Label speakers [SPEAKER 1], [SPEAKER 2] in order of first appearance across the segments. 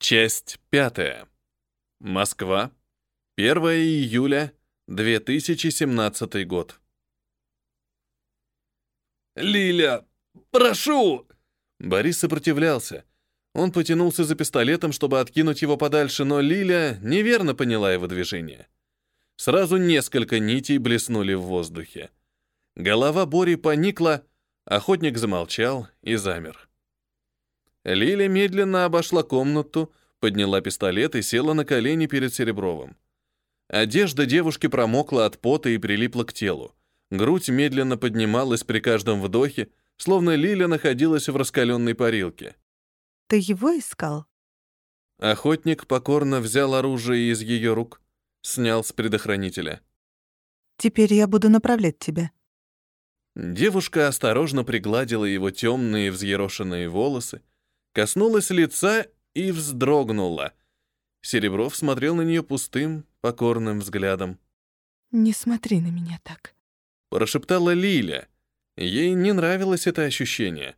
[SPEAKER 1] Часть пятая. Москва. 1 июля 2017 год.
[SPEAKER 2] «Лиля, прошу!»
[SPEAKER 1] Борис сопротивлялся. Он потянулся за пистолетом, чтобы откинуть его подальше, но Лиля неверно поняла его движение. Сразу несколько нитей блеснули в воздухе. Голова Бори поникла, охотник замолчал и замер. Лиля медленно обошла комнату, подняла пистолет и села на колени перед Серебровым. Одежда девушки промокла от пота и прилипла к телу. Грудь медленно поднималась при каждом вдохе, словно Лиля находилась в раскаленной парилке.
[SPEAKER 3] Ты его искал?
[SPEAKER 1] Охотник покорно взял оружие из ее рук, снял с предохранителя.
[SPEAKER 3] Теперь я буду направлять тебя.
[SPEAKER 1] Девушка осторожно пригладила его темные взъерошенные волосы, коснулась лица и вздрогнула. Серебров смотрел на нее пустым, покорным взглядом.
[SPEAKER 3] «Не смотри на меня так», —
[SPEAKER 1] прошептала Лиля. Ей не нравилось это ощущение.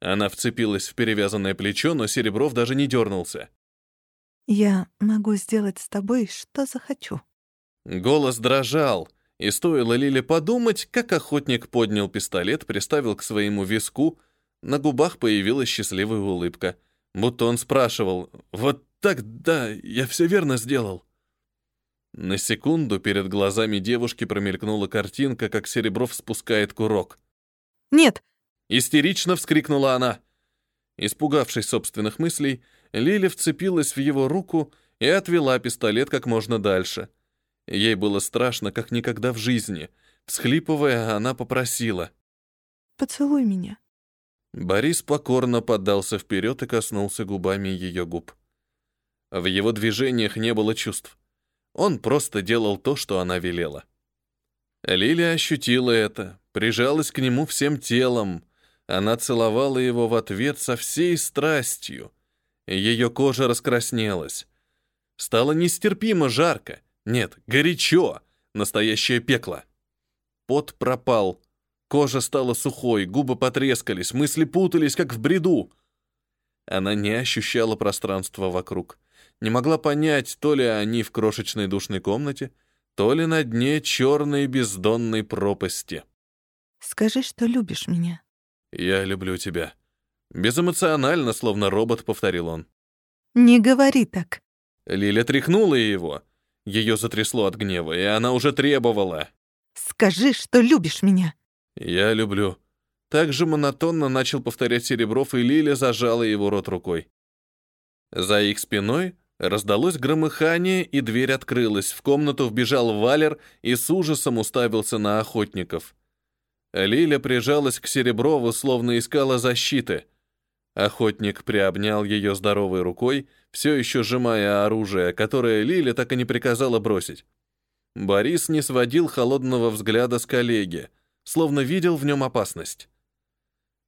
[SPEAKER 1] Она вцепилась в перевязанное плечо, но Серебров даже не дернулся.
[SPEAKER 3] «Я могу сделать с тобой, что захочу».
[SPEAKER 1] Голос дрожал, и стоило Лиле подумать, как охотник поднял пистолет, приставил к своему виску, на губах появилась счастливая улыбка, будто он спрашивал «Вот так, да, я все верно сделал». На секунду перед глазами девушки промелькнула картинка, как Серебров спускает курок.
[SPEAKER 3] «Нет!»
[SPEAKER 1] — истерично вскрикнула она. Испугавшись собственных мыслей, Лиля вцепилась в его руку и отвела пистолет как можно дальше. Ей было страшно, как никогда в жизни. Всхлипывая, она попросила.
[SPEAKER 3] «Поцелуй меня».
[SPEAKER 1] Борис покорно поддался вперед и коснулся губами ее губ. В его движениях не было чувств. Он просто делал то, что она велела. Лилия ощутила это, прижалась к нему всем телом. Она целовала его в ответ со всей страстью. Ее кожа раскраснелась. Стало нестерпимо жарко. Нет, горячо. Настоящее пекло. Пот пропал. Кожа стала сухой, губы потрескались, мысли путались, как в бреду. Она не ощущала пространства вокруг. Не могла понять, то ли они в крошечной душной комнате, то ли на дне черной бездонной пропасти.
[SPEAKER 3] «Скажи, что любишь меня».
[SPEAKER 1] «Я люблю тебя». Безэмоционально, словно робот, повторил он.
[SPEAKER 3] «Не говори так».
[SPEAKER 1] Лиля тряхнула его. Ее затрясло от гнева, и она уже требовала.
[SPEAKER 3] «Скажи, что любишь меня».
[SPEAKER 1] «Я люблю». Так же монотонно начал повторять Серебров, и Лиля зажала его рот рукой. За их спиной раздалось громыхание, и дверь открылась. В комнату вбежал Валер и с ужасом уставился на охотников. Лиля прижалась к Сереброву, словно искала защиты. Охотник приобнял ее здоровой рукой, все еще сжимая оружие, которое Лиля так и не приказала бросить. Борис не сводил холодного взгляда с коллеги, словно видел в нем опасность.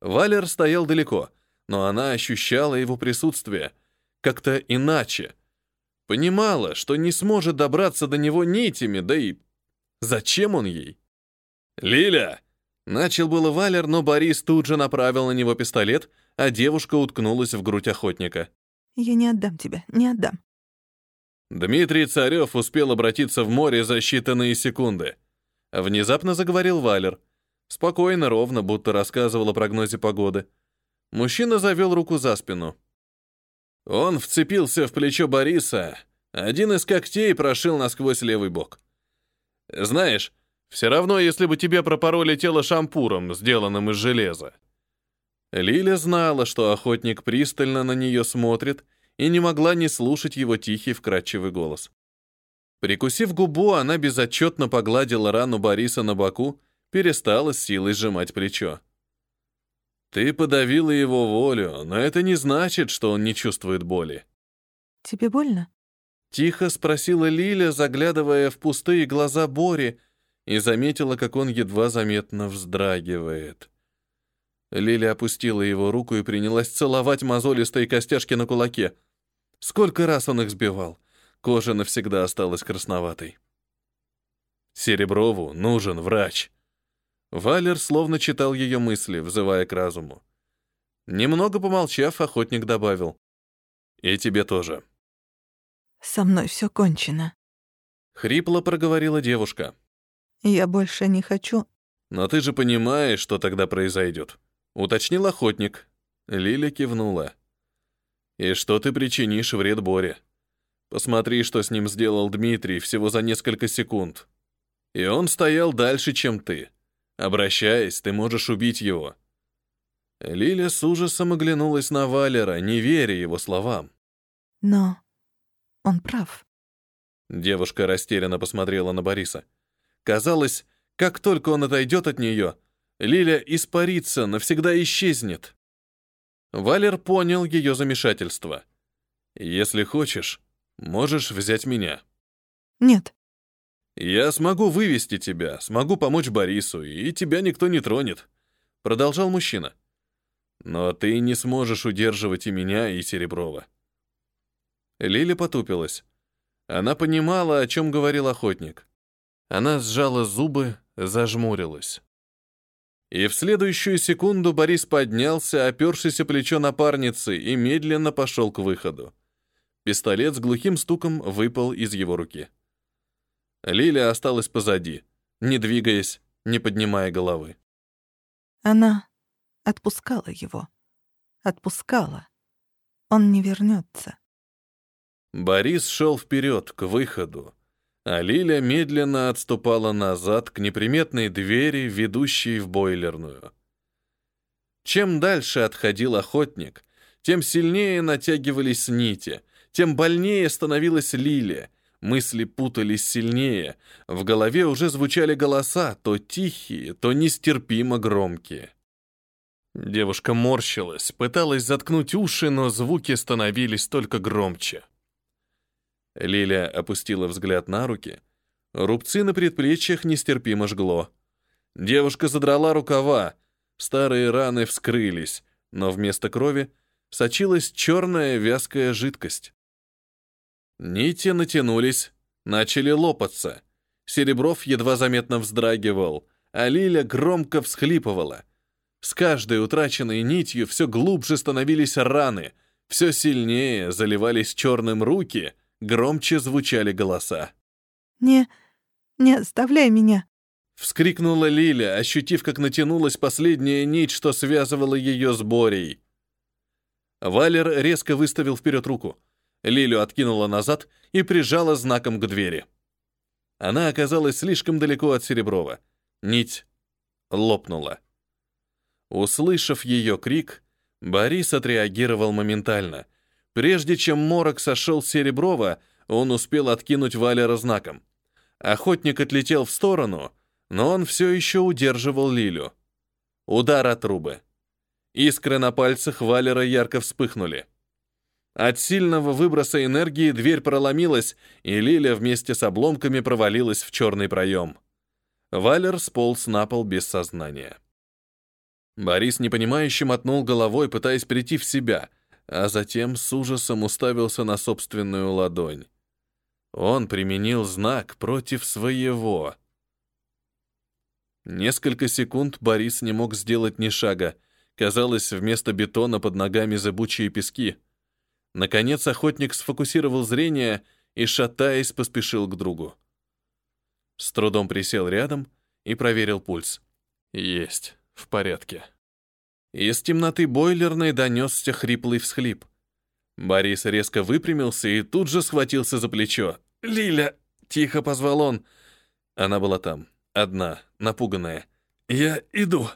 [SPEAKER 1] Валер стоял далеко, но она ощущала его присутствие, как-то иначе. Понимала, что не сможет добраться до него нитями, да и зачем он ей? «Лиля!» Начал было Валер, но Борис тут же направил на него пистолет, а девушка уткнулась в грудь охотника.
[SPEAKER 3] «Я не отдам тебя, не отдам».
[SPEAKER 1] Дмитрий Царев успел обратиться в море за считанные секунды. Внезапно заговорил Валер. Спокойно, ровно, будто рассказывал о прогнозе погоды. Мужчина завел руку за спину. Он вцепился в плечо Бориса, один из когтей прошил насквозь левый бок. «Знаешь, все равно, если бы тебе пропороли тело шампуром, сделанным из железа». Лиля знала, что охотник пристально на нее смотрит, и не могла не слушать его тихий, вкрадчивый голос. Прикусив губу, она безотчетно погладила рану Бориса на боку, перестала с силой сжимать плечо. Ты подавила его волю, но это не значит, что он не чувствует боли.
[SPEAKER 3] Тебе больно?
[SPEAKER 1] Тихо спросила Лиля, заглядывая в пустые глаза Бори, и заметила, как он едва заметно вздрагивает. Лиля опустила его руку и принялась целовать мозолистые костяшки на кулаке. Сколько раз он их сбивал. Кожа навсегда осталась красноватой. Сереброву нужен врач. Валер словно читал ее мысли, взывая к разуму. Немного помолчав, охотник добавил. И тебе тоже.
[SPEAKER 3] Со мной все кончено.
[SPEAKER 1] Хрипло проговорила девушка.
[SPEAKER 3] Я больше не хочу.
[SPEAKER 1] Но ты же понимаешь, что тогда произойдет. Уточнил охотник. Лиля кивнула. И что ты причинишь вред Боре? Посмотри, что с ним сделал Дмитрий всего за несколько секунд. И он стоял дальше, чем ты. Обращаясь, ты можешь убить его. Лиля с ужасом оглянулась на Валера, не веря его словам.
[SPEAKER 3] Но он прав.
[SPEAKER 1] Девушка растерянно посмотрела на Бориса. Казалось, как только он отойдет от нее, Лиля испарится, навсегда исчезнет. Валер понял ее замешательство. «Если хочешь, можешь взять меня».
[SPEAKER 3] Нет.
[SPEAKER 1] «Я смогу вывести тебя, смогу помочь Борису, и тебя никто не тронет», — продолжал мужчина. «Но ты не сможешь удерживать и меня, и Сереброва». Лиля потупилась. Она понимала, о чем говорил охотник. Она сжала зубы, зажмурилась. И в следующую секунду Борис поднялся, опершись о плечо напарницы, и медленно пошел к выходу. Пистолет с глухим стуком выпал из его руки. Лиля осталась позади, не двигаясь, не поднимая головы.
[SPEAKER 3] Она отпускала его. Отпускала. Он не вернется.
[SPEAKER 1] Борис шел вперед, к выходу, а Лиля медленно отступала назад к неприметной двери, ведущей в бойлерную. Чем дальше отходил охотник, тем сильнее натягивались нити, тем больнее становилась Лиля. Мысли путались сильнее, в голове уже звучали голоса, то тихие, то нестерпимо громкие. Девушка морщилась, пыталась заткнуть уши, но звуки становились только громче. Лиля опустила взгляд на руки. Рубцы на предплечьях нестерпимо жгло. Девушка задрала рукава. Старые раны вскрылись, но вместо крови сочилась черная вязкая жидкость. Нити натянулись, начали лопаться. Серебров едва заметно вздрагивал, а Лиля громко всхлипывала. С каждой утраченной нитью все глубже становились раны, все сильнее заливались черным руки — Громче звучали голоса.
[SPEAKER 3] «Не... не оставляй меня!»
[SPEAKER 1] Вскрикнула Лиля, ощутив, как натянулась последняя нить, что связывала ее с Борей. Валер резко выставил вперед руку. Лилю откинула назад и прижала знаком к двери. Она оказалась слишком далеко от Сереброва. Нить лопнула. Услышав ее крик, Борис отреагировал моментально. Прежде чем морок сошел с Сереброва, он успел откинуть Валера знаком. Охотник отлетел в сторону, но он все еще удерживал Лилю. Удар от трубы. Искры на пальцах Валера ярко вспыхнули. От сильного выброса энергии дверь проломилась, и Лиля вместе с обломками провалилась в черный проем. Валер сполз на пол без сознания. Борис непонимающе мотнул головой, пытаясь прийти в себя — а затем с ужасом уставился на собственную ладонь. Он применил знак против своего. Несколько секунд Борис не мог сделать ни шага. Казалось, вместо бетона под ногами зыбучие пески. Наконец охотник сфокусировал зрение и, шатаясь, поспешил к другу. С трудом присел рядом и проверил пульс. Есть, в порядке. Из темноты бойлерной донесся хриплый всхлип. Борис резко выпрямился и тут же схватился за плечо. «Лиля!» — тихо позвал он. Она была там, одна, напуганная. «Я иду!»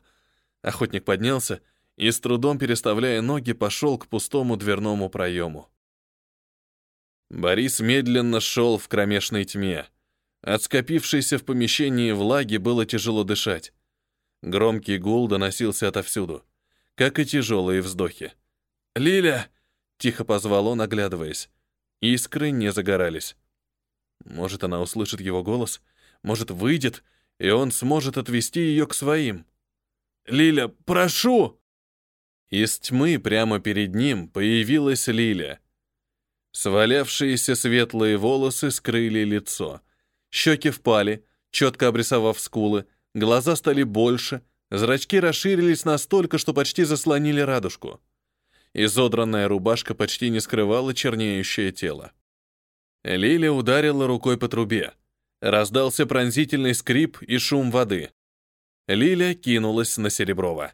[SPEAKER 1] Охотник поднялся и, с трудом переставляя ноги, пошел к пустому дверному проему. Борис медленно шел в кромешной тьме. От скопившейся в помещении влаги было тяжело дышать. Громкий гул доносился отовсюду как и тяжелые вздохи. «Лиля!» — тихо позвал он, оглядываясь. Искры не загорались. Может, она услышит его голос, может, выйдет, и он сможет отвести ее к своим. «Лиля, прошу!» Из тьмы прямо перед ним появилась Лиля. Свалявшиеся светлые волосы скрыли лицо. Щеки впали, четко обрисовав скулы, глаза стали больше — Зрачки расширились настолько, что почти заслонили радужку. Изодранная рубашка почти не скрывала чернеющее тело. Лиля ударила рукой по трубе. Раздался пронзительный скрип и шум воды. Лиля кинулась на Сереброва.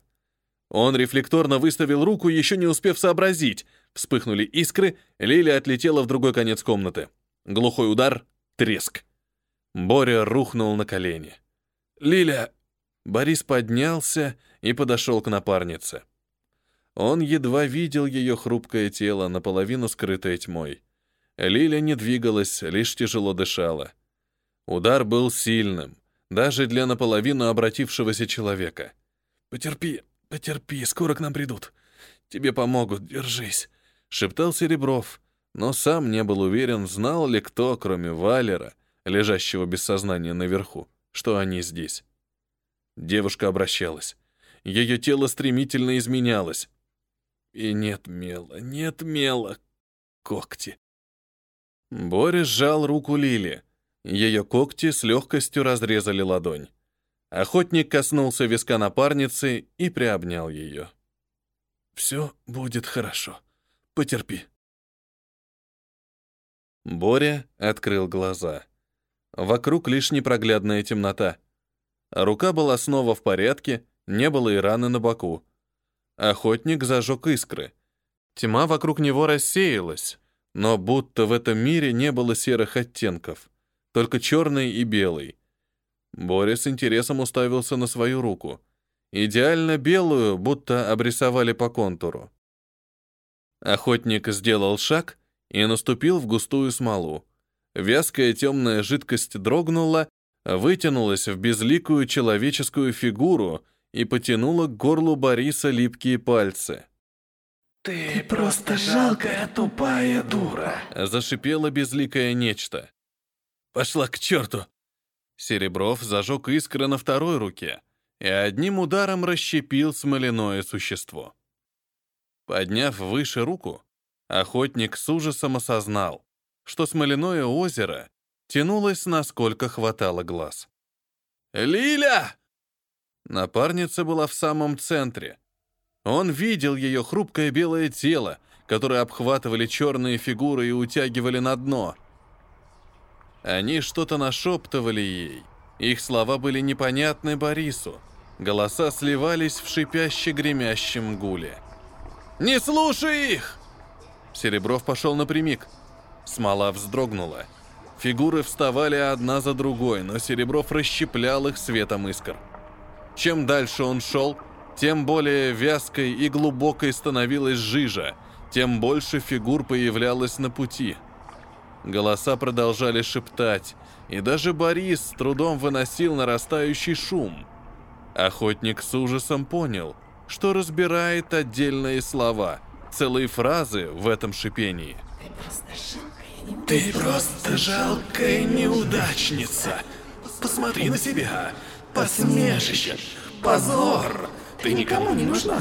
[SPEAKER 1] Он рефлекторно выставил руку, еще не успев сообразить. Вспыхнули искры, Лиля отлетела в другой конец комнаты. Глухой удар, треск. Боря рухнул на колени. «Лиля!» Борис поднялся и подошел к напарнице. Он едва видел ее хрупкое тело, наполовину скрытое тьмой. Лиля не двигалась, лишь тяжело дышала. Удар был сильным, даже для наполовину обратившегося человека. «Потерпи, потерпи, скоро к нам придут. Тебе помогут, держись», — шептал Серебров, но сам не был уверен, знал ли кто, кроме Валера, лежащего без сознания наверху, что они здесь. Девушка обращалась. Ее тело стремительно изменялось. И нет мела, нет мела. Когти. Боря сжал руку Лили. Ее когти с легкостью разрезали ладонь. Охотник коснулся виска напарницы и приобнял ее. «Все будет хорошо. Потерпи». Боря открыл глаза. Вокруг лишь непроглядная темнота. Рука была снова в порядке, не было и раны на боку. Охотник зажег искры. Тьма вокруг него рассеялась, но будто в этом мире не было серых оттенков, только черный и белый. Борис с интересом уставился на свою руку. Идеально белую, будто обрисовали по контуру. Охотник сделал шаг и наступил в густую смолу. Вязкая темная жидкость дрогнула, вытянулась в безликую человеческую фигуру и потянула к горлу Бориса липкие пальцы.
[SPEAKER 2] «Ты просто жалкая тупая дура!»
[SPEAKER 1] Зашипело безликое нечто. «Пошла к черту!» Серебров зажег искры на второй руке и одним ударом расщепил смоляное существо. Подняв выше руку, охотник с ужасом осознал, что смоляное озеро тянулось, насколько хватало глаз. «Лиля!» Напарница была в самом центре. Он видел ее хрупкое белое тело, которое обхватывали черные фигуры и утягивали на дно. Они что-то нашептывали ей. Их слова были непонятны Борису. Голоса сливались в шипяще-гремящем гуле. «Не слушай их!» Серебров пошел напрямик. Смола вздрогнула. Фигуры вставали одна за другой, но Серебров расщеплял их светом искр. Чем дальше он шел, тем более вязкой и глубокой становилась жижа, тем больше фигур появлялось на пути. Голоса продолжали шептать, и даже Борис с трудом выносил нарастающий шум. Охотник с ужасом понял, что разбирает отдельные слова, целые фразы в этом шипении.
[SPEAKER 2] Ты просто жалкая неудачница. Посмотри на себя. Посмешище. Позор. Ты никому не нужна.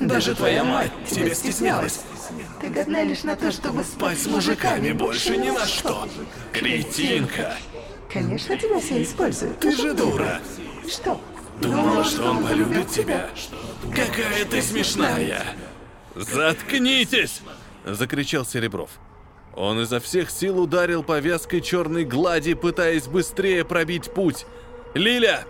[SPEAKER 2] Даже твоя мать тебя стеснялась.
[SPEAKER 3] Ты годна лишь на то, чтобы
[SPEAKER 2] Спать с мужиками больше ни на что. Кретинка.
[SPEAKER 3] Конечно, тебя все используют.
[SPEAKER 2] Ты же дура.
[SPEAKER 3] Что?
[SPEAKER 2] Думала, что он полюбит тебя. Какая ты смешная.
[SPEAKER 1] «Заткнитесь!» — закричал Серебров. Он изо всех сил ударил по вязкой черной глади, пытаясь быстрее пробить путь. «Лиля,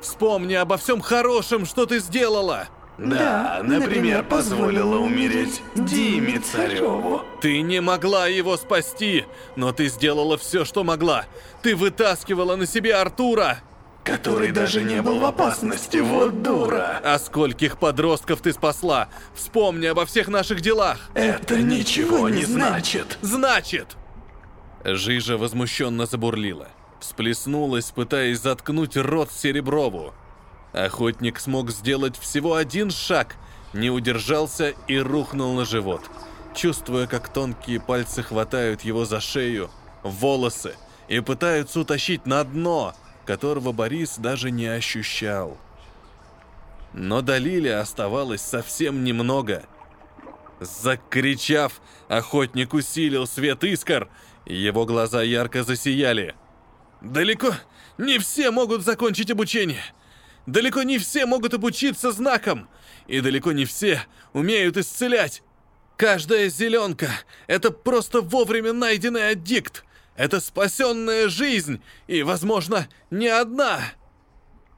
[SPEAKER 1] вспомни обо всем хорошем, что ты сделала!»
[SPEAKER 2] Да, например, позволила умереть Диме Цареву.
[SPEAKER 1] Ты не могла его спасти, но ты сделала все, что могла. Ты вытаскивала на себе Артура.
[SPEAKER 2] Который даже не был в опасности, вот дура.
[SPEAKER 1] А скольких подростков ты спасла? Вспомни обо всех наших делах.
[SPEAKER 2] Это ничего не значит.
[SPEAKER 1] Значит! Жижа возмущенно забурлила. Всплеснулась, пытаясь заткнуть рот Сереброву. Охотник смог сделать всего один шаг, не удержался и рухнул на живот, чувствуя, как тонкие пальцы хватают его за шею, волосы и пытаются утащить на дно, которого Борис даже не ощущал. Но до оставалось совсем немного. Закричав, охотник усилил свет искр, и его глаза ярко засияли. «Далеко не все могут закончить обучение!» Далеко не все могут обучиться знакам, и далеко не все умеют исцелять. Каждая зеленка — это просто вовремя найденный аддикт. Это спасенная жизнь, и, возможно, не одна.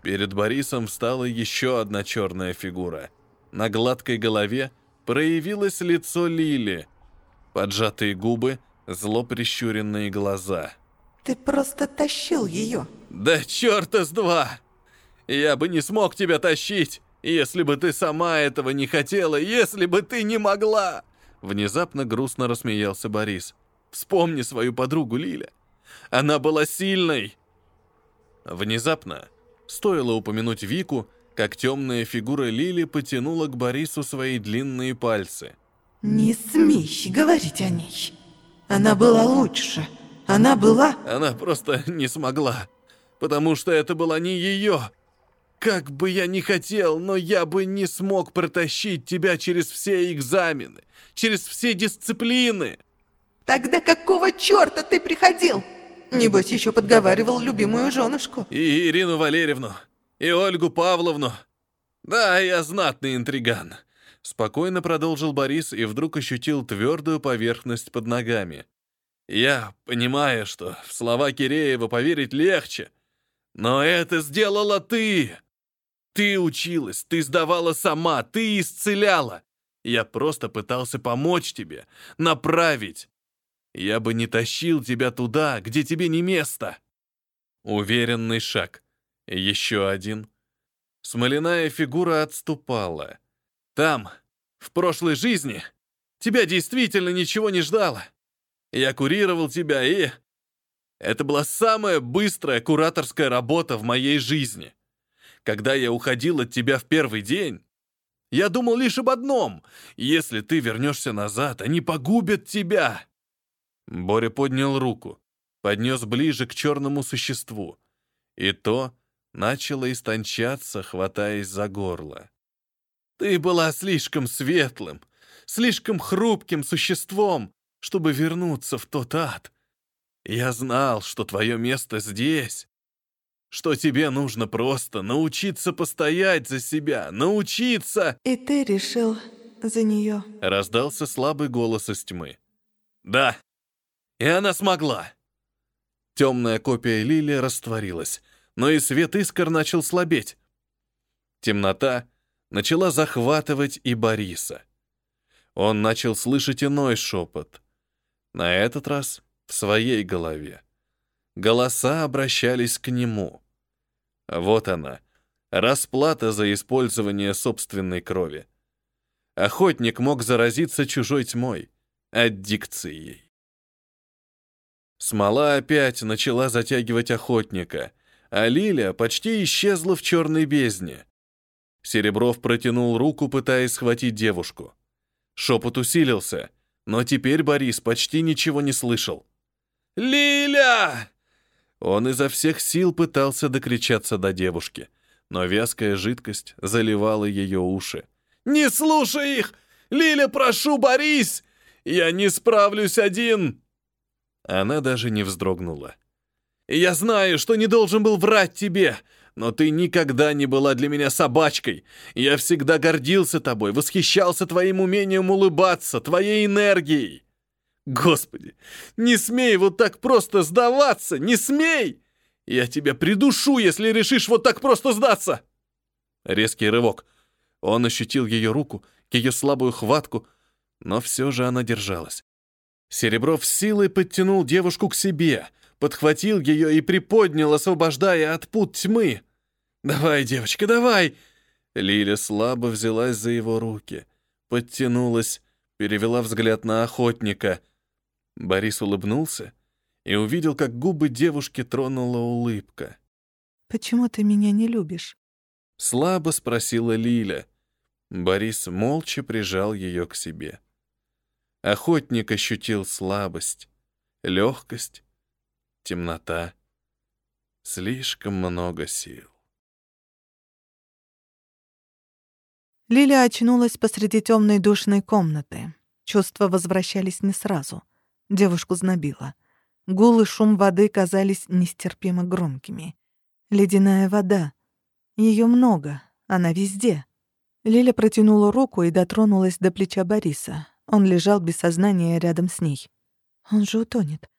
[SPEAKER 1] Перед Борисом встала еще одна черная фигура. На гладкой голове проявилось лицо Лили. Поджатые губы, зло прищуренные глаза.
[SPEAKER 3] Ты просто тащил ее.
[SPEAKER 1] Да черта с два! Я бы не смог тебя тащить, если бы ты сама этого не хотела, если бы ты не могла!» Внезапно грустно рассмеялся Борис. «Вспомни свою подругу Лиля. Она была сильной!» Внезапно стоило упомянуть Вику, как темная фигура Лили потянула к Борису свои длинные пальцы.
[SPEAKER 3] «Не смей говорить о ней. Она была лучше. Она была...»
[SPEAKER 1] Она просто не смогла, потому что это была не ее. Как бы я ни хотел, но я бы не смог протащить тебя через все экзамены, через все дисциплины.
[SPEAKER 3] Тогда какого черта ты приходил? Небось, еще подговаривал любимую женушку.
[SPEAKER 1] И Ирину Валерьевну, и Ольгу Павловну. Да, я знатный интриган. Спокойно продолжил Борис и вдруг ощутил твердую поверхность под ногами. Я понимаю, что в слова Киреева поверить легче, но это сделала ты. Ты училась, ты сдавала сама, ты исцеляла. Я просто пытался помочь тебе, направить. Я бы не тащил тебя туда, где тебе не место. Уверенный шаг. Еще один. Смоляная фигура отступала. Там, в прошлой жизни, тебя действительно ничего не ждало. Я курировал тебя, и... Это была самая быстрая кураторская работа в моей жизни. Когда я уходил от тебя в первый день, я думал лишь об одном. Если ты вернешься назад, они погубят тебя. Боря поднял руку, поднес ближе к черному существу. И то начало истончаться, хватаясь за горло. Ты была слишком светлым, слишком хрупким существом, чтобы вернуться в тот ад. Я знал, что твое место здесь, что тебе нужно просто научиться постоять за себя, научиться...»
[SPEAKER 3] «И ты решил за нее?»
[SPEAKER 1] Раздался слабый голос из тьмы. «Да, и она смогла!» Темная копия Лили растворилась, но и свет искр начал слабеть. Темнота начала захватывать и Бориса. Он начал слышать иной шепот. На этот раз в своей голове. Голоса обращались к нему. Вот она, расплата за использование собственной крови. Охотник мог заразиться чужой тьмой, аддикцией. Смола опять начала затягивать охотника, а Лиля почти исчезла в черной бездне. Серебров протянул руку, пытаясь схватить девушку. Шепот усилился, но теперь Борис почти ничего не слышал. «Лиля!» Он изо всех сил пытался докричаться до девушки, но вязкая жидкость заливала ее уши. «Не слушай их! Лиля, прошу, Борис! Я не справлюсь один!» Она даже не вздрогнула. «Я знаю, что не должен был врать тебе, но ты никогда не была для меня собачкой. Я всегда гордился тобой, восхищался твоим умением улыбаться, твоей энергией. Господи, не смей вот так просто сдаваться, не смей! Я тебя придушу, если решишь вот так просто сдаться!» Резкий рывок. Он ощутил ее руку, ее слабую хватку, но все же она держалась. Серебров силой подтянул девушку к себе, подхватил ее и приподнял, освобождая от пут тьмы. «Давай, девочка, давай!» Лиля слабо взялась за его руки, подтянулась, перевела взгляд на охотника — Борис улыбнулся и увидел, как губы девушки тронула улыбка.
[SPEAKER 3] «Почему ты меня не любишь?»
[SPEAKER 1] Слабо спросила Лиля. Борис молча прижал ее к себе. Охотник ощутил слабость, легкость, темнота, слишком много сил.
[SPEAKER 3] Лиля очнулась посреди темной душной комнаты. Чувства возвращались не сразу. Девушку знобило. Гул и шум воды казались нестерпимо громкими. Ледяная вода. Ее много, она везде. Лиля протянула руку и дотронулась до плеча Бориса. Он лежал без сознания рядом с ней. Он же утонет.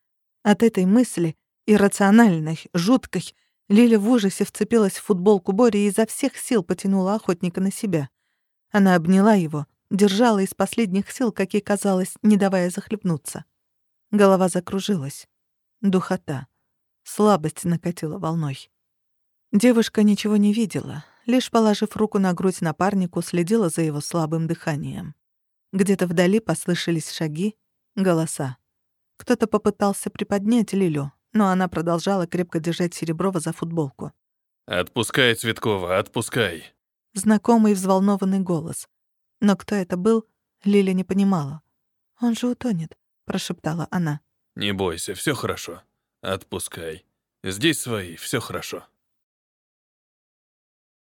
[SPEAKER 3] От этой мысли, иррациональной, жуткой, Лиля в ужасе вцепилась в футболку Бори и изо всех сил потянула охотника на себя. Она обняла его, держала из последних сил, как ей казалось, не давая захлебнуться. Голова закружилась. Духота. Слабость накатила волной. Девушка ничего не видела, лишь положив руку на грудь напарнику, следила за его слабым дыханием. Где-то вдали послышались шаги, голоса. Кто-то попытался приподнять Лилю, но она продолжала крепко держать Сереброва за футболку.
[SPEAKER 1] «Отпускай, Цветкова, отпускай!»
[SPEAKER 3] Знакомый взволнованный голос. Но кто это был, Лиля не понимала. «Он же утонет», — прошептала она.
[SPEAKER 1] «Не бойся, все хорошо. Отпускай. Здесь свои, все хорошо».